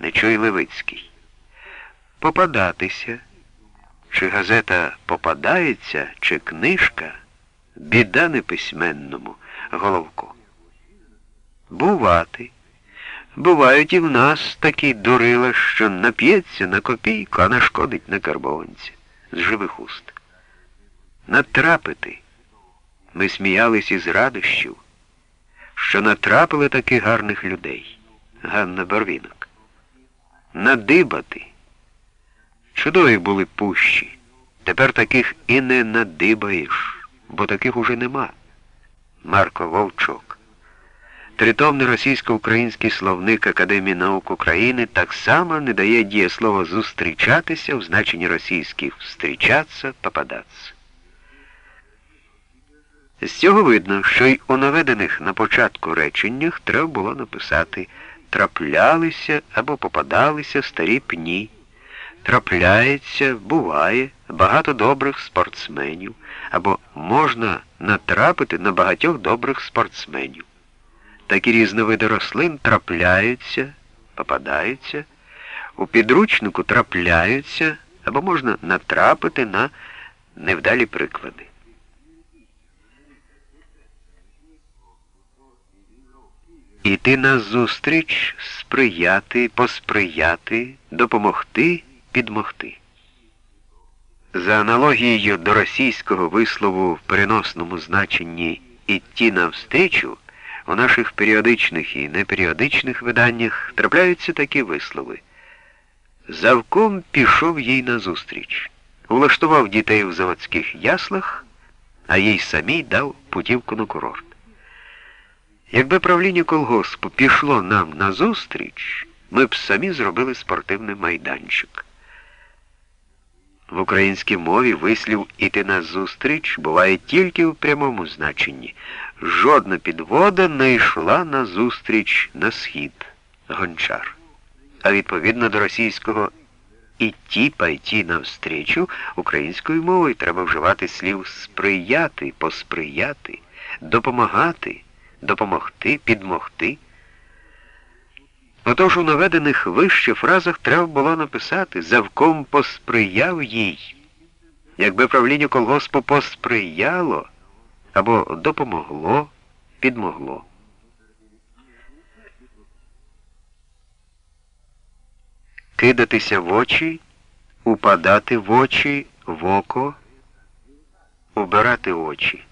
Нечуй Левицький. Попадатися. Чи газета попадається, чи книжка, біда неписьменному, Головко. Бувати. Бувають і в нас такі дурила, що нап'ється на копійку, а нашкодить на карбованці з живих уст. Натрапити. Ми сміялись із радощів, що натрапили таких гарних людей. Ганна Барвінок. Надибати. Чудові були пущі. Тепер таких і не надибаєш, бо таких уже нема. Марко Вовчок. Тритомний російсько-український словник Академії наук України так само не дає дієслова зустрічатися в значенні російських встрічатися, попадатися. З цього видно, що й у наведених на початку реченнях треба було написати траплялися або попадалися старі пні. Трапляється, буває, багато добрих спортсменів, або можна натрапити на багатьох добрих спортсменів. Такі різновиди рослин трапляються, попадаються, у підручнику трапляються, або можна натрапити на невдалі приклади. Іти назустріч, сприяти, посприяти, допомогти, підмогти. За аналогією до російського вислову в переносному значенні «ітті навстрічу» у наших періодичних і неперіодичних виданнях трапляються такі вислови. Завком пішов їй назустріч, влаштував дітей в заводських яслах, а їй самій дав путівку на курорт. Якби правління колгоспу пішло нам назустріч, ми б самі зробили спортивний майданчик. В українській мові вислів іти назустріч буває тільки в прямому значенні. Жодна підвода не йшла назустріч на схід гончар. А відповідно до російського «іті пайті навстрічу українською мовою треба вживати слів сприяти, посприяти, допомагати допомогти, підмогти. Отож у наведених вище фразах треба було написати завком посприяв їй. Якби правління колгоспу посприяло або допомогло, підмогло. Кидатися в очі, упадати в очі, в око, убирати очі.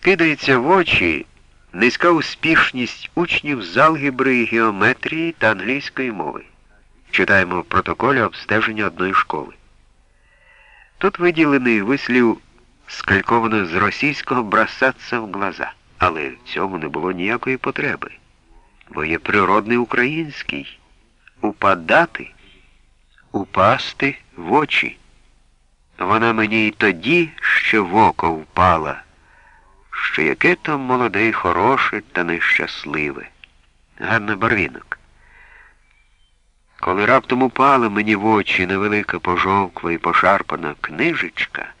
Кидається в очі низька успішність учнів з алгебри, геометрії та англійської мови. Читаємо в протоколі обстеження одної школи. Тут виділений вислів скальковано з російського бросаться в глаза, але в цьому не було ніякої потреби, бо є природний український упадати, упасти в очі. Вона мені й тоді ще в око впала що яке то молоде й хороше та нещасливе. Ганна Барвінок. Коли раптом упала мені в очі невелика пожовкла і пошарпана книжечка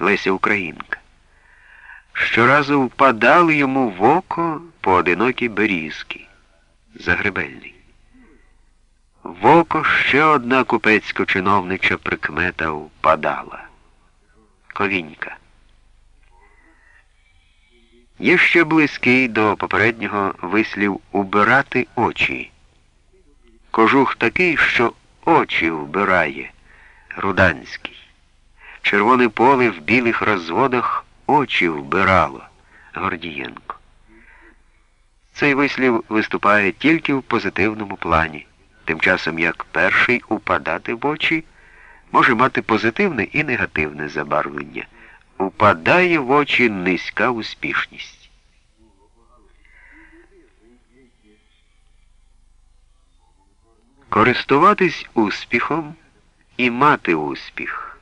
Леся Українка, щоразу впадали йому в око поодинокі берізки, Загребельний. В око ще одна купецько-чиновнича прикмета впадала. Ковінька. Є ще близький до попереднього вислів убирати очі. Кожух такий, що очі вбирає, Руданський. Червоне поле в білих розводах очі вбирало, Гордієнко. Цей вислів виступає тільки в позитивному плані, тим часом як перший упадати в очі може мати позитивне і негативне забарвлення упадає в очі низька успішність. Користуватись успіхом і мати успіх.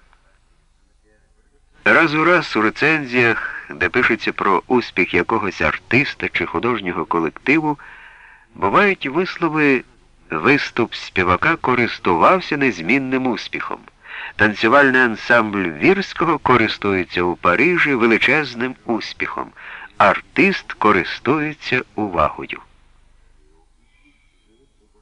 Раз у раз у рецензіях, де пишеться про успіх якогось артиста чи художнього колективу, бувають вислови виступ співака користувався незмінним успіхом. Танцювальний ансамбль Вірського користується у Парижі величезним успіхом. Артист користується увагою.